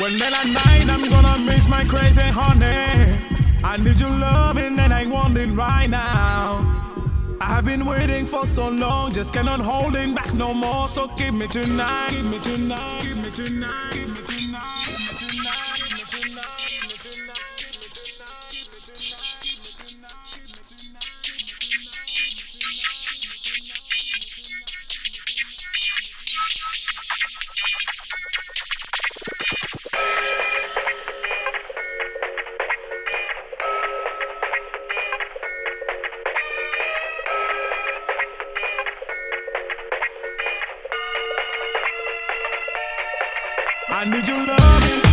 When then at night I'm gonna miss my crazy honey. I need your loving and I want it right now. I've been waiting for so long, just cannot hold it back no more. So give me tonight, give me tonight, give me tonight. I need your loving.